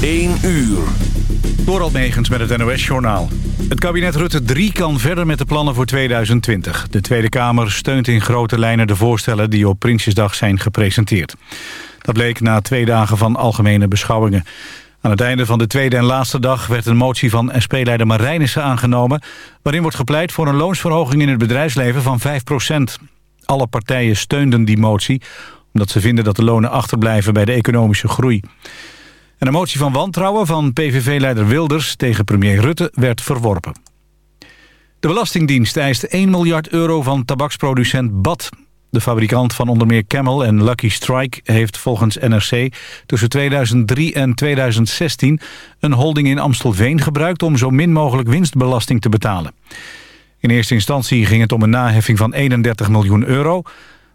1 uur. Door Megens met het NOS-journaal. Het kabinet Rutte 3 kan verder met de plannen voor 2020. De Tweede Kamer steunt in grote lijnen de voorstellen... die op Prinsjesdag zijn gepresenteerd. Dat bleek na twee dagen van algemene beschouwingen. Aan het einde van de tweede en laatste dag werd een motie van SP-leider Marijnissen aangenomen... waarin wordt gepleit voor een loonsverhoging in het bedrijfsleven van 5% Alle partijen steunden die motie omdat ze vinden dat de lonen achterblijven bij de economische groei. En een motie van wantrouwen van PVV-leider Wilders tegen premier Rutte werd verworpen. De Belastingdienst eist 1 miljard euro van tabaksproducent Bad. De fabrikant van onder meer Camel en Lucky Strike heeft volgens NRC tussen 2003 en 2016 een holding in Amstelveen gebruikt om zo min mogelijk winstbelasting te betalen. In eerste instantie ging het om een naheffing van 31 miljoen euro,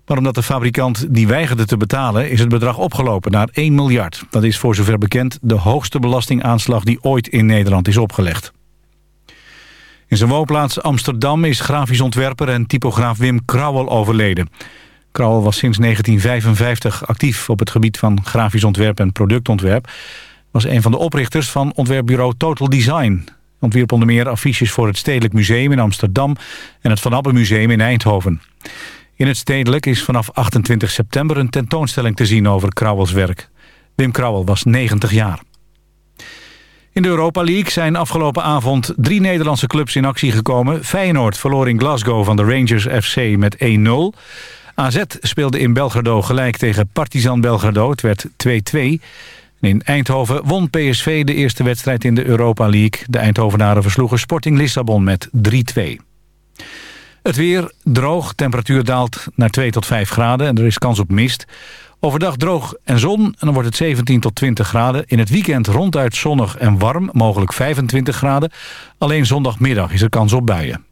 maar omdat de fabrikant die weigerde te betalen... is het bedrag opgelopen naar 1 miljard. Dat is voor zover bekend de hoogste belastingaanslag... die ooit in Nederland is opgelegd. In zijn woonplaats Amsterdam is grafisch ontwerper en typograaf Wim Krauwel overleden. Krauwel was sinds 1955 actief op het gebied van grafisch ontwerp en productontwerp. Was een van de oprichters van ontwerpbureau Total Design. Ontwierp onder meer affiches voor het Stedelijk Museum in Amsterdam en het Van Abbe Museum in Eindhoven. In het Stedelijk is vanaf 28 september een tentoonstelling te zien over Krauwels werk. Wim Krauwel was 90 jaar. In de Europa League zijn afgelopen avond drie Nederlandse clubs in actie gekomen. Feyenoord verloor in Glasgow van de Rangers FC met 1-0. AZ speelde in Belgrado gelijk tegen Partizan Belgrado. Het werd 2-2. In Eindhoven won PSV de eerste wedstrijd in de Europa League. De Eindhovenaren versloegen Sporting Lissabon met 3-2. Het weer droog, temperatuur daalt naar 2 tot 5 graden en er is kans op mist. Overdag droog en zon en dan wordt het 17 tot 20 graden. In het weekend ronduit zonnig en warm, mogelijk 25 graden. Alleen zondagmiddag is er kans op buien.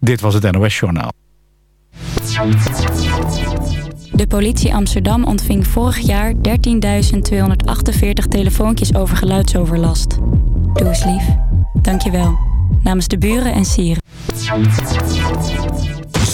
Dit was het NOS Journaal. De politie Amsterdam ontving vorig jaar 13.248 telefoontjes over geluidsoverlast. Doe eens lief. Dank je wel. Namens de buren en sieren.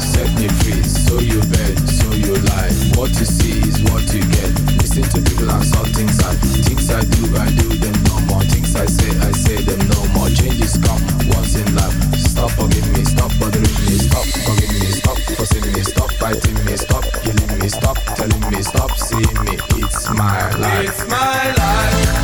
Set me free, so you so you lie. What you see is what you get. Listen to people and saw things I things I do, I do them no more. Things I say, I say them no more. Changes come once in life. Stop me, stop bothering me, stop me, stop forcing me, stop fighting me, stop killing me, stop telling me, stop seeing me. It's my life. It's my life.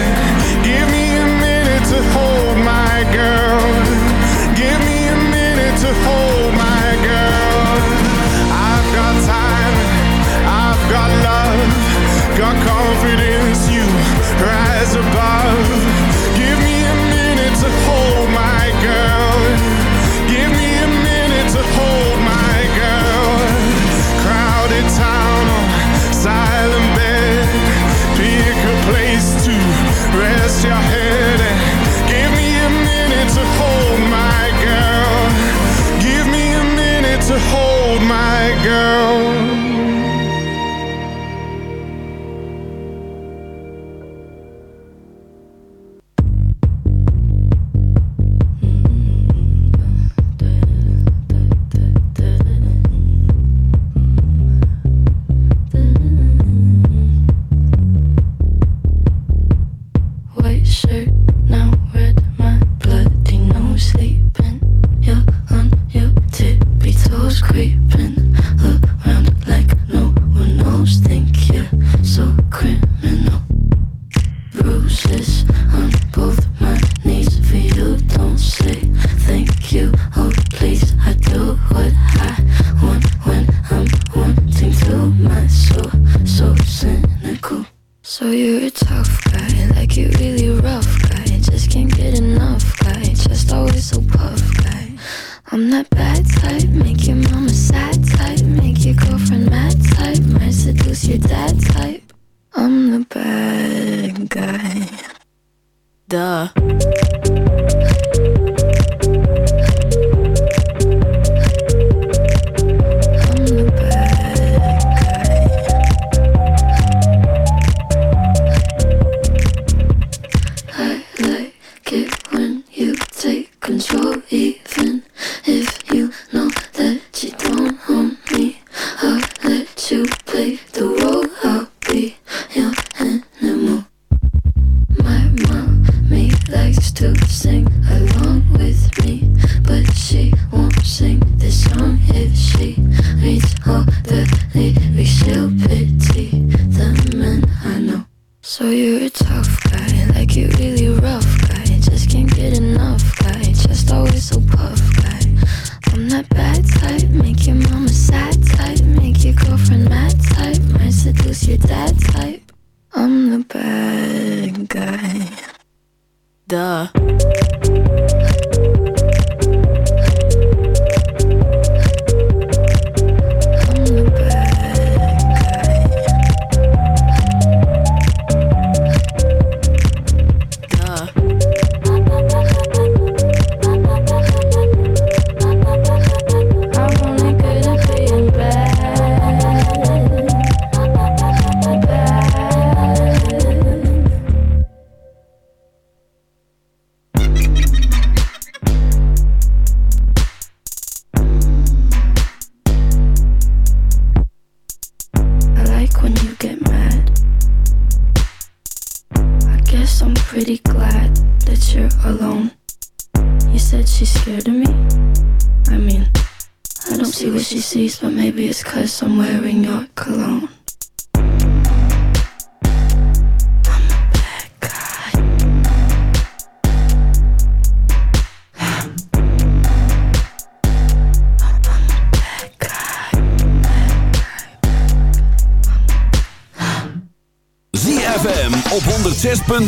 Reads all the pity the men I know. So you're a tough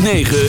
106.9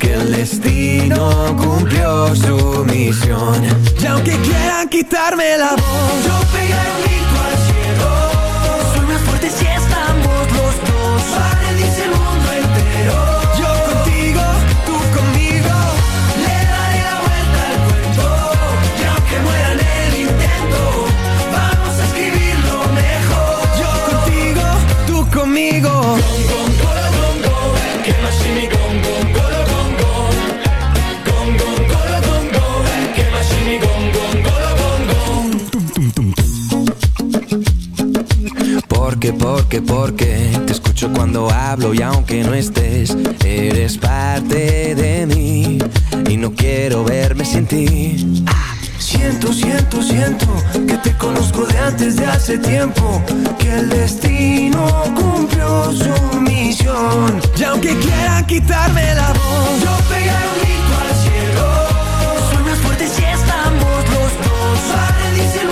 que el destino cumplió su misión. Y aunque quieran quitarme la voz, yo que porque te escucho cuando hablo y aunque no estés, eres parte de mí y no quiero verme sin ti. Siento, siento, siento que te conozco de antes de hace tiempo, que el destino cumplió su misión. Y aunque quieran quitarme la voz, yo pegaré un grito al cielo. Suena fuerte si estamos los dos. Para